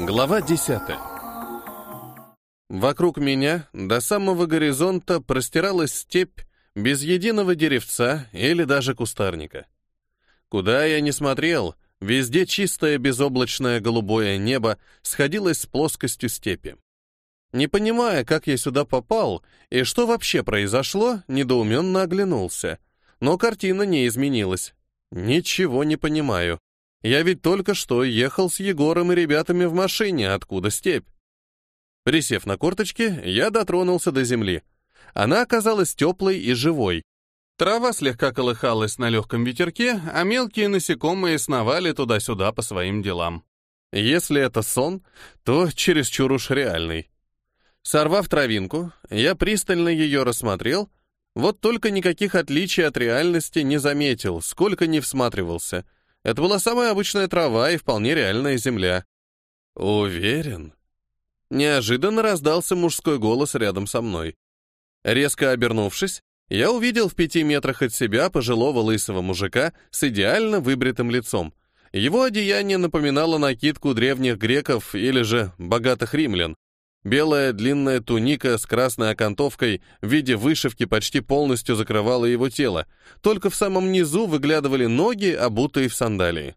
Глава 10. Вокруг меня до самого горизонта простиралась степь без единого деревца или даже кустарника. Куда я ни смотрел, везде чистое безоблачное голубое небо сходилось с плоскостью степи. Не понимая, как я сюда попал и что вообще произошло, недоуменно оглянулся. Но картина не изменилась. Ничего не понимаю. Я ведь только что ехал с Егором и ребятами в машине, откуда степь. Присев на корточки, я дотронулся до земли. Она оказалась теплой и живой. Трава слегка колыхалась на легком ветерке, а мелкие насекомые сновали туда-сюда по своим делам. Если это сон, то чересчур уж реальный. Сорвав травинку, я пристально ее рассмотрел, вот только никаких отличий от реальности не заметил, сколько не всматривался. Это была самая обычная трава и вполне реальная земля. Уверен. Неожиданно раздался мужской голос рядом со мной. Резко обернувшись, я увидел в пяти метрах от себя пожилого лысого мужика с идеально выбритым лицом. Его одеяние напоминало накидку древних греков или же богатых римлян. Белая длинная туника с красной окантовкой в виде вышивки почти полностью закрывала его тело, только в самом низу выглядывали ноги, обутые в сандалии.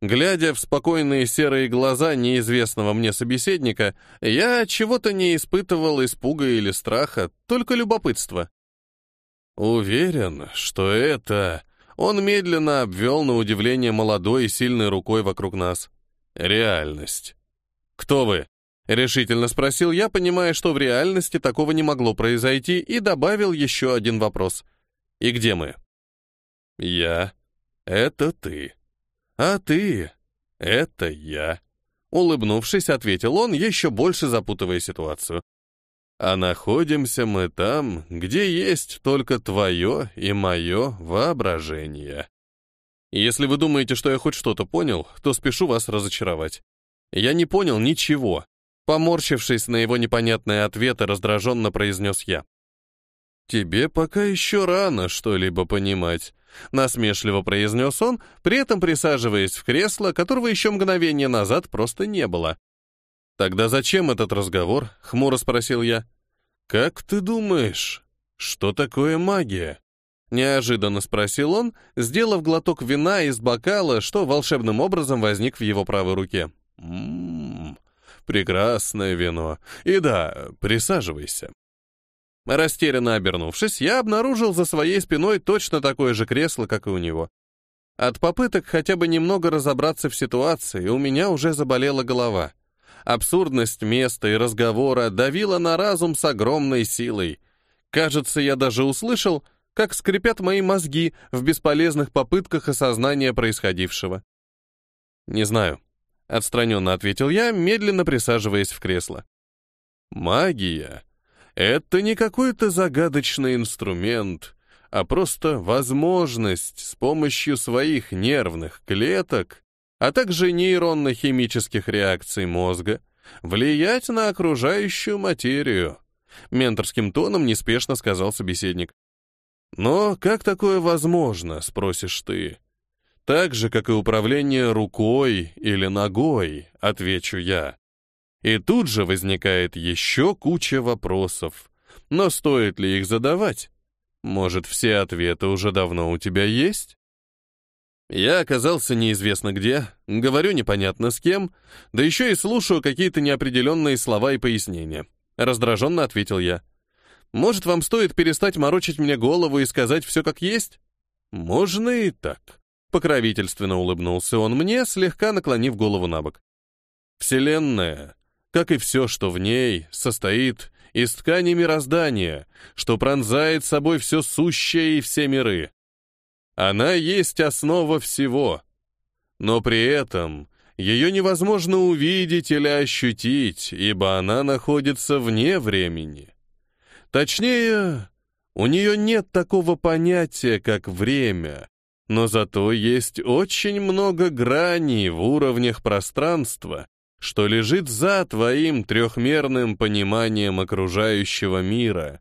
Глядя в спокойные серые глаза неизвестного мне собеседника, я чего-то не испытывал испуга или страха, только любопытство. Уверен, что это... Он медленно обвел на удивление молодой и сильной рукой вокруг нас. Реальность. «Кто вы?» — решительно спросил я, понимая, что в реальности такого не могло произойти, и добавил еще один вопрос. «И где мы?» «Я — это ты», «А ты? Это я», — улыбнувшись, ответил он, еще больше запутывая ситуацию. «А находимся мы там, где есть только твое и мое воображение». Если вы думаете, что я хоть что-то понял, то спешу вас разочаровать. Я не понял ничего. Поморщившись на его непонятные ответы, раздраженно произнес я. «Тебе пока еще рано что-либо понимать», — насмешливо произнес он, при этом присаживаясь в кресло, которого еще мгновение назад просто не было. «Тогда зачем этот разговор?» — хмуро спросил я. «Как ты думаешь, что такое магия?» Неожиданно спросил он, сделав глоток вина из бокала, что волшебным образом возник в его правой руке. «Ммм, прекрасное вино. И да, присаживайся». Растерянно обернувшись, я обнаружил за своей спиной точно такое же кресло, как и у него. От попыток хотя бы немного разобраться в ситуации у меня уже заболела голова. Абсурдность места и разговора давила на разум с огромной силой. Кажется, я даже услышал, как скрипят мои мозги в бесполезных попытках осознания происходившего. «Не знаю», — отстраненно ответил я, медленно присаживаясь в кресло. «Магия это не какой-то загадочный инструмент, а просто возможность с помощью своих нервных клеток, а также нейронно-химических реакций мозга, влиять на окружающую материю. Менторским тоном неспешно сказал собеседник. «Но как такое возможно?» — спросишь ты. «Так же, как и управление рукой или ногой», — отвечу я. И тут же возникает еще куча вопросов. Но стоит ли их задавать? Может, все ответы уже давно у тебя есть? Я оказался неизвестно где, говорю непонятно с кем, да еще и слушаю какие-то неопределенные слова и пояснения. Раздраженно ответил я. Может, вам стоит перестать морочить мне голову и сказать все как есть? Можно и так. Покровительственно улыбнулся он мне, слегка наклонив голову на бок. Вселенная как и все, что в ней, состоит из ткани мироздания, что пронзает собой все сущее и все миры. Она есть основа всего, но при этом ее невозможно увидеть или ощутить, ибо она находится вне времени. Точнее, у нее нет такого понятия, как время, но зато есть очень много граней в уровнях пространства, что лежит за твоим трехмерным пониманием окружающего мира.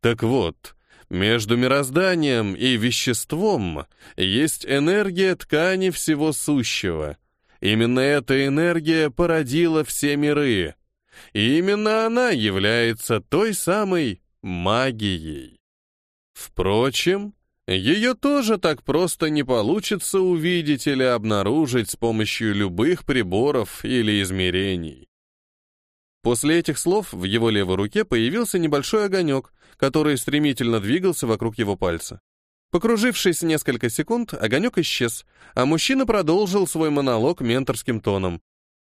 Так вот, между мирозданием и веществом есть энергия ткани всего сущего, Именно эта энергия породила все миры. И именно она является той самой магией. Впрочем, ее тоже так просто не получится увидеть или обнаружить с помощью любых приборов или измерений. После этих слов в его левой руке появился небольшой огонек, который стремительно двигался вокруг его пальца. Покружившись несколько секунд, огонек исчез, а мужчина продолжил свой монолог менторским тоном.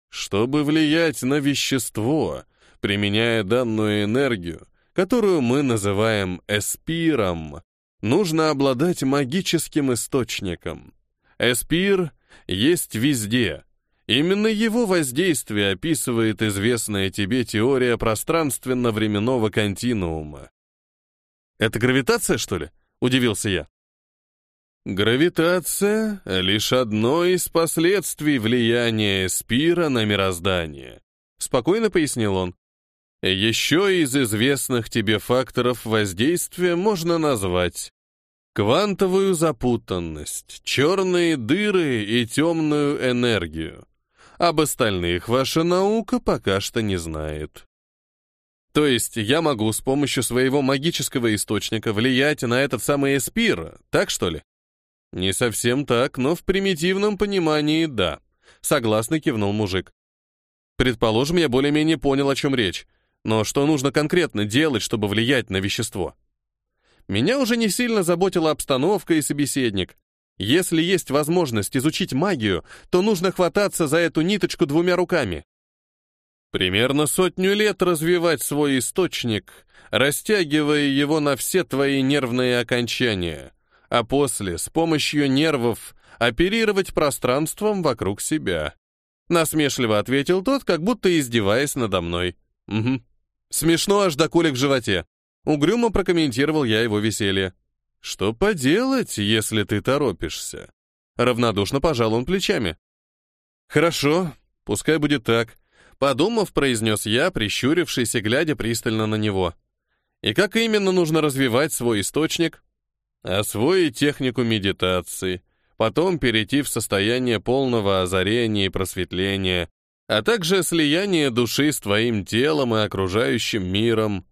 «Чтобы влиять на вещество, применяя данную энергию, которую мы называем эспиром, нужно обладать магическим источником. Эспир есть везде. Именно его воздействие описывает известная тебе теория пространственно-временного континуума. «Это гравитация, что ли?» — удивился я. Гравитация — лишь одно из последствий влияния Спира на мироздание, спокойно пояснил он. Еще из известных тебе факторов воздействия можно назвать квантовую запутанность, черные дыры и темную энергию. Об остальных ваша наука пока что не знает. То есть я могу с помощью своего магического источника влиять на этот самый эспир, так что ли? Не совсем так, но в примитивном понимании да. Согласно кивнул мужик. Предположим, я более-менее понял, о чем речь. Но что нужно конкретно делать, чтобы влиять на вещество? Меня уже не сильно заботила обстановка и собеседник. Если есть возможность изучить магию, то нужно хвататься за эту ниточку двумя руками. Примерно сотню лет развивать свой источник, растягивая его на все твои нервные окончания, а после с помощью нервов оперировать пространством вокруг себя. Насмешливо ответил тот, как будто издеваясь надо мной. Угу. Смешно аж до колик в животе. Угрюмо прокомментировал я его веселье. Что поделать, если ты торопишься? Равнодушно пожал он плечами. Хорошо, пускай будет так. Подумав, произнес я, прищурившись и глядя пристально на него. И как именно нужно развивать свой источник? Освоить технику медитации, потом перейти в состояние полного озарения и просветления, а также слияние души с твоим телом и окружающим миром.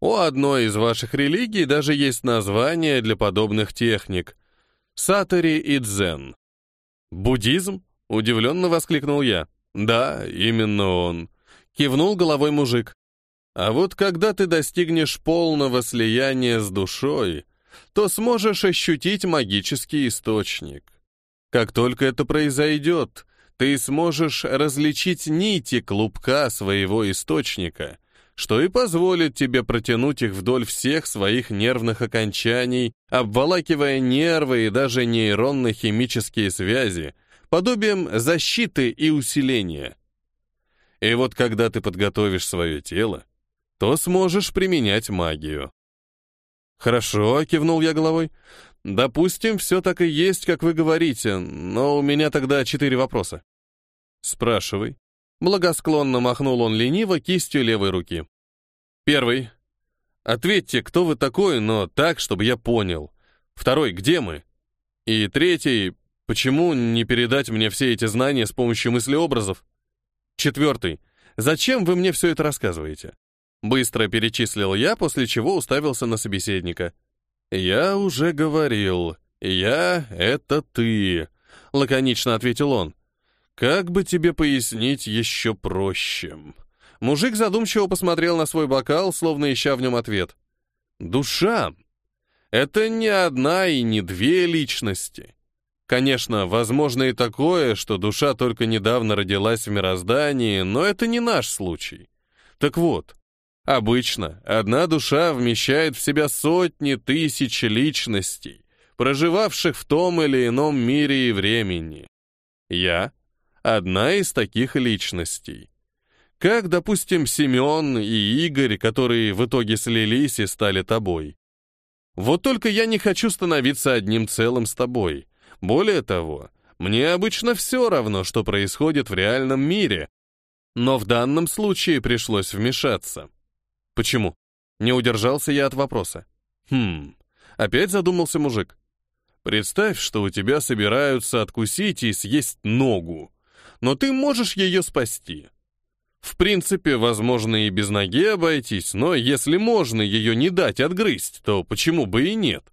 У одной из ваших религий даже есть название для подобных техник — Сатори и Дзен. «Буддизм?» — удивленно воскликнул я. Да, именно он. Кивнул головой мужик. А вот когда ты достигнешь полного слияния с душой, то сможешь ощутить магический источник. Как только это произойдет, ты сможешь различить нити клубка своего источника, что и позволит тебе протянуть их вдоль всех своих нервных окончаний, обволакивая нервы и даже нейронно-химические связи, подобием защиты и усиления. И вот когда ты подготовишь свое тело, то сможешь применять магию. «Хорошо», — кивнул я головой. «Допустим, все так и есть, как вы говорите, но у меня тогда четыре вопроса». «Спрашивай». Благосклонно махнул он лениво кистью левой руки. Первый. Ответьте, кто вы такой, но так, чтобы я понял. Второй, где мы? И третий, Почему не передать мне все эти знания с помощью мыслеобразов? Четвертый. Зачем вы мне все это рассказываете? Быстро перечислил я, после чего уставился на собеседника. «Я уже говорил. Я — это ты», — лаконично ответил он. «Как бы тебе пояснить еще проще?» Мужик задумчиво посмотрел на свой бокал, словно ища в нем ответ. «Душа — это не одна и не две личности. Конечно, возможно и такое, что душа только недавно родилась в мироздании, но это не наш случай. Так вот, обычно одна душа вмещает в себя сотни тысяч личностей, проживавших в том или ином мире и времени. Я — одна из таких личностей. Как, допустим, Семен и Игорь, которые в итоге слились и стали тобой. Вот только я не хочу становиться одним целым с тобой — более того, мне обычно все равно, что происходит в реальном мире, но в данном случае пришлось вмешаться. Почему? Не удержался я от вопроса. Хм, опять задумался мужик. Представь, что у тебя собираются откусить и съесть ногу. но ты можешь ее спасти. В принципе, возможно и без ноги обойтись, но если можно ее не дать отгрызть, то почему бы и нет?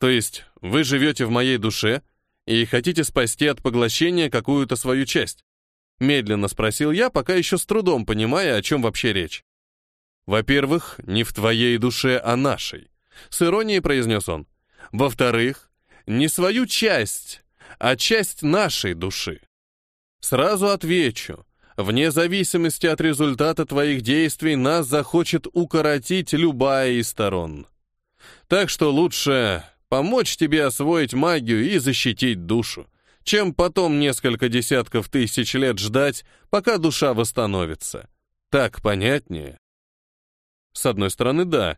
То есть вы живете в моей душе и хотите спасти от поглощения какую-то свою часть? Медленно спросил я, пока еще с трудом понимая, о чем вообще речь. Во-первых, не в твоей душе, а нашей. С иронией произнес он. Во-вторых, не свою часть, а часть нашей души. Сразу отвечу, Вне зависимости от результата твоих действий нас захочет укоротить любая из сторон. Так что лучше помочь тебе освоить магию и защитить душу, чем потом несколько десятков тысяч лет ждать, пока душа восстановится. Так понятнее? С одной стороны, да.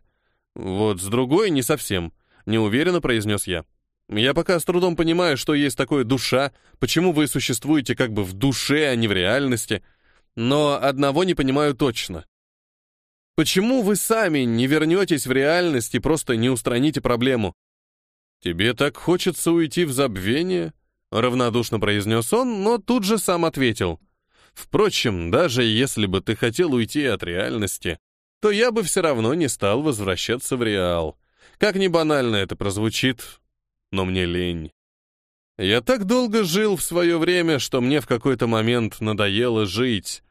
Вот с другой не совсем, неуверенно произнес я. Я пока с трудом понимаю, что есть такое душа, почему вы существуете как бы в душе, а не в реальности. Но одного не понимаю точно. Почему вы сами не вернетесь в реальность и просто не устраните проблему? Тебе так хочется уйти в забвение? Равнодушно произнес он, но тут же сам ответил. Впрочем, даже если бы ты хотел уйти от реальности, то я бы все равно не стал возвращаться в реал. Как ни банально это прозвучит, но мне лень. Я так долго жил в свое время, что мне в какой-то момент надоело жить.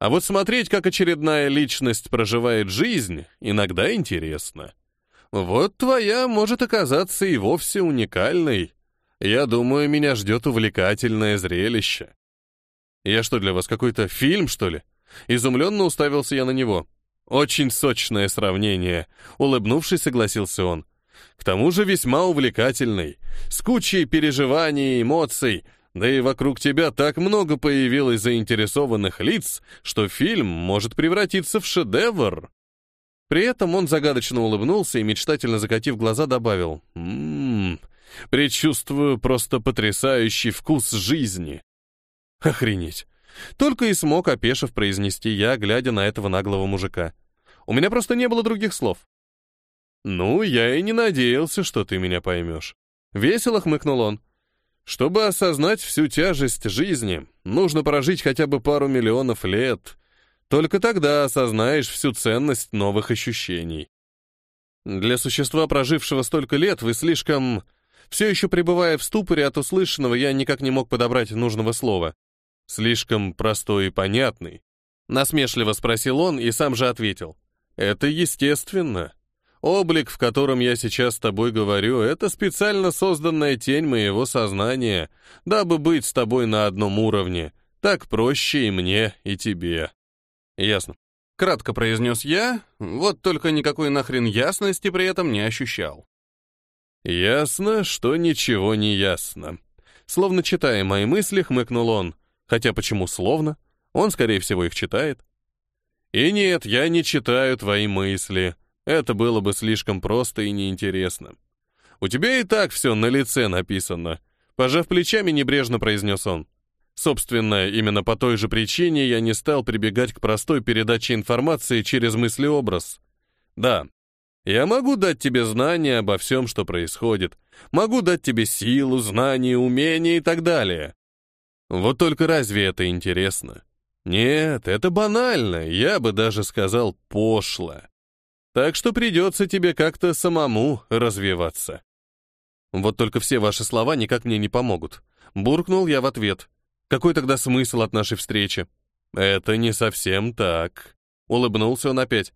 А вот смотреть, как очередная личность проживает жизнь, иногда интересно. Вот твоя может оказаться и вовсе уникальной. Я думаю, меня ждет увлекательное зрелище. Я что, для вас какой-то фильм, что ли? Изумленно уставился я на него. Очень сочное сравнение. Улыбнувшись, согласился он. К тому же весьма увлекательный, с кучей переживаний и эмоций, да и вокруг тебя так много появилось заинтересованных лиц, что фильм может превратиться в шедевр. При этом он загадочно улыбнулся и, мечтательно закатив глаза, добавил «Ммм, предчувствую просто потрясающий вкус жизни». Охренеть. Только и смог, опешив, произнести я, глядя на этого наглого мужика. У меня просто не было других слов. «Ну, я и не надеялся, что ты меня поймешь». Весело хмыкнул он. «Чтобы осознать всю тяжесть жизни, нужно прожить хотя бы пару миллионов лет. Только тогда осознаешь всю ценность новых ощущений. Для существа, прожившего столько лет, вы слишком... Все еще пребывая в ступоре от услышанного, я никак не мог подобрать нужного слова. Слишком простой и понятный. Насмешливо спросил он и сам же ответил. Это естественно. Облик, в котором я сейчас с тобой говорю, это специально созданная тень моего сознания, дабы быть с тобой на одном уровне. Так проще и мне, и тебе. Ясно. Кратко произнес я, вот только никакой нахрен ясности при этом не ощущал. Ясно, что ничего не ясно. Словно читая мои мысли, хмыкнул он. Хотя почему словно? Он, скорее всего, их читает. И нет, я не читаю твои мысли. Это было бы слишком просто и неинтересно. У тебя и так все на лице написано. Пожав плечами, небрежно произнес он. Собственно, именно по той же причине я не стал прибегать к простой передаче информации через мыслеобраз. Да, я могу дать тебе знания обо всем, что происходит. Могу дать тебе силу, знания, умения и так далее. Вот только разве это интересно? Нет, это банально, я бы даже сказал пошло. Так что придется тебе как-то самому развиваться. Вот только все ваши слова никак мне не помогут. Буркнул я в ответ. Какой тогда смысл от нашей встречи? Это не совсем так. Улыбнулся он опять.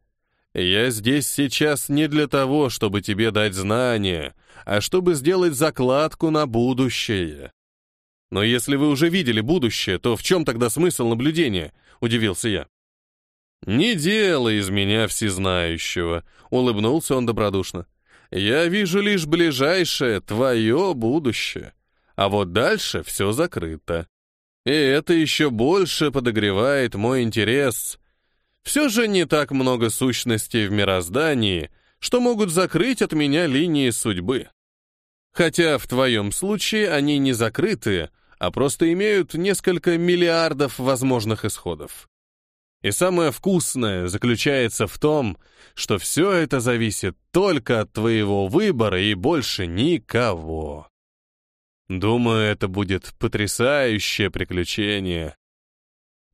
Я здесь сейчас не для того, чтобы тебе дать знания, а чтобы сделать закладку на будущее. Но если вы уже видели будущее, то в чем тогда смысл наблюдения? Удивился я. «Не делай из меня всезнающего», — улыбнулся он добродушно. «Я вижу лишь ближайшее, твое будущее. А вот дальше все закрыто. И это еще больше подогревает мой интерес. Все же не так много сущностей в мироздании, что могут закрыть от меня линии судьбы. Хотя в твоем случае они не закрыты, а просто имеют несколько миллиардов возможных исходов. И самое вкусное заключается в том, что все это зависит только от твоего выбора и больше никого. Думаю, это будет потрясающее приключение.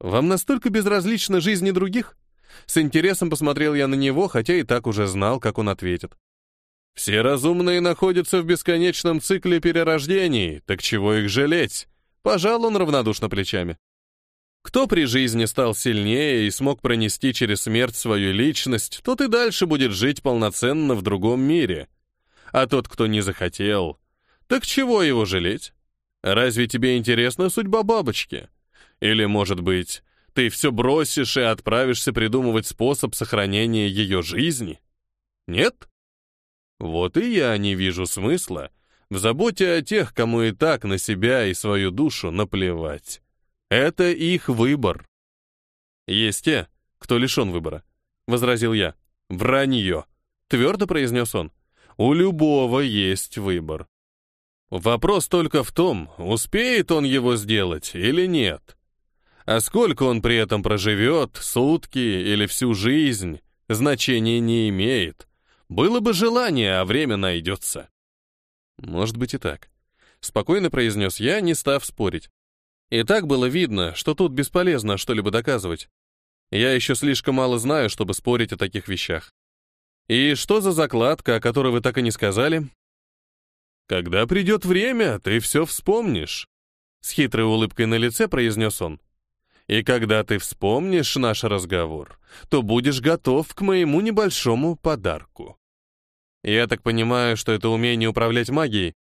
Вам настолько безразлична жизнь других? С интересом посмотрел я на него, хотя и так уже знал, как он ответит. Все разумные находятся в бесконечном цикле перерождений, так чего их жалеть? Пожал он равнодушно плечами. Кто при жизни стал сильнее и смог пронести через смерть свою личность, тот и дальше будет жить полноценно в другом мире. А тот, кто не захотел, так чего его жалеть? Разве тебе интересна судьба бабочки? Или, может быть, ты все бросишь и отправишься придумывать способ сохранения ее жизни? Нет? Вот и я не вижу смысла в заботе о тех, кому и так на себя и свою душу наплевать. Это их выбор. Есть те, кто лишен выбора, — возразил я. Вранье, — твердо произнес он. У любого есть выбор. Вопрос только в том, успеет он его сделать или нет. А сколько он при этом проживет, сутки или всю жизнь, значения не имеет. Было бы желание, а время найдется. Может быть и так. Спокойно произнес я, не став спорить. И так было видно, что тут бесполезно что-либо доказывать. Я еще слишком мало знаю, чтобы спорить о таких вещах. И что за закладка, о которой вы так и не сказали? Когда придет время, ты все вспомнишь. С хитрой улыбкой на лице произнес он. И когда ты вспомнишь наш разговор, то будешь готов к моему небольшому подарку. Я так понимаю, что это умение управлять магией.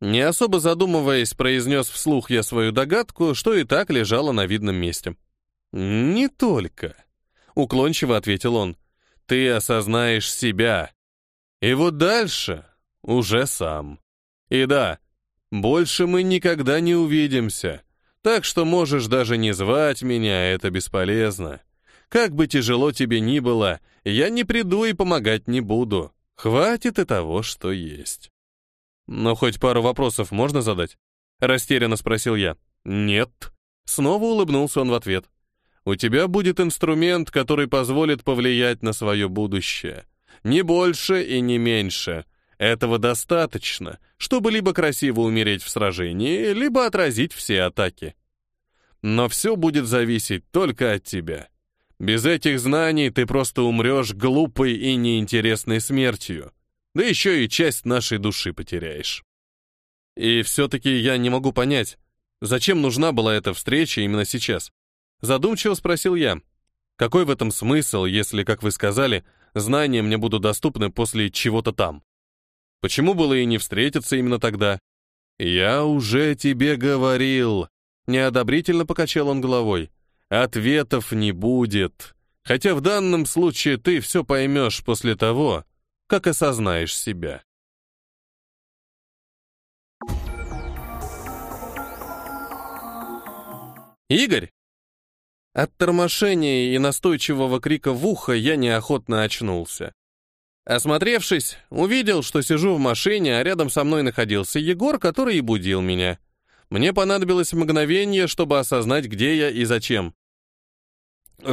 Не особо задумываясь, произнес вслух я свою догадку, что и так лежало на видном месте. «Не только», — уклончиво ответил он. «Ты осознаешь себя. И вот дальше уже сам. И да, больше мы никогда не увидимся. Так что можешь даже не звать меня, это бесполезно. Как бы тяжело тебе ни было, я не приду и помогать не буду. Хватит и того, что есть. Но хоть пару вопросов можно задать? Растерянно спросил я. Нет. Снова улыбнулся он в ответ. У тебя будет инструмент, который позволит повлиять на свое будущее. Не больше и не меньше. Этого достаточно, чтобы либо красиво умереть в сражении, либо отразить все атаки. Но все будет зависеть только от тебя. Без этих знаний ты просто умрешь глупой и неинтересной смертью, да еще и часть нашей души потеряешь. И все-таки я не могу понять, зачем нужна была эта встреча именно сейчас? Задумчиво спросил я. Какой в этом смысл, если, как вы сказали, знания мне будут доступны после чего-то там? Почему было и не встретиться именно тогда? Я уже тебе говорил. Неодобрительно покачал он головой. Ответов не будет. Хотя в данном случае ты все поймешь после того, как осознаешь себя. Игорь! От тормошения и настойчивого крика в ухо я неохотно очнулся. Осмотревшись, увидел, что сижу в машине, а рядом со мной находился Егор, который и будил меня. Мне понадобилось мгновение, чтобы осознать, где я и зачем.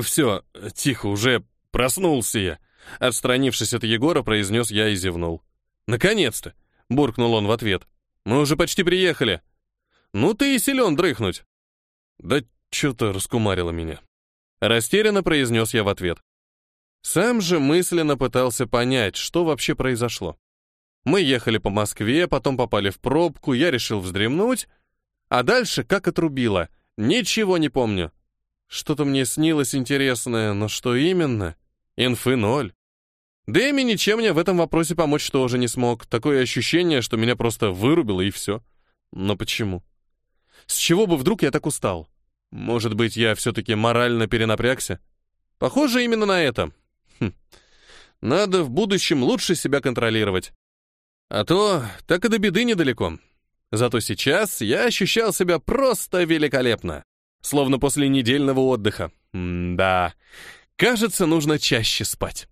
«Все, тихо, уже проснулся я», — отстранившись от Егора, произнес я и зевнул. «Наконец-то!» — буркнул он в ответ. «Мы уже почти приехали». «Ну ты и силен дрыхнуть». «Да что-то раскумарило меня». Растерянно произнес я в ответ. Сам же мысленно пытался понять, что вообще произошло. Мы ехали по Москве, потом попали в пробку, я решил вздремнуть, а дальше как отрубило. Ничего не помню. Что-то мне снилось интересное, но что именно? Инфы ноль. Дэми ничем мне в этом вопросе помочь тоже не смог. Такое ощущение, что меня просто вырубило и все. Но почему? С чего бы вдруг я так устал? Может быть, я все-таки морально перенапрягся? Похоже именно на это. Хм. Надо в будущем лучше себя контролировать. А то так и до беды недалеко. Зато сейчас я ощущал себя просто великолепно. Словно после недельного отдыха. М да, кажется, нужно чаще спать.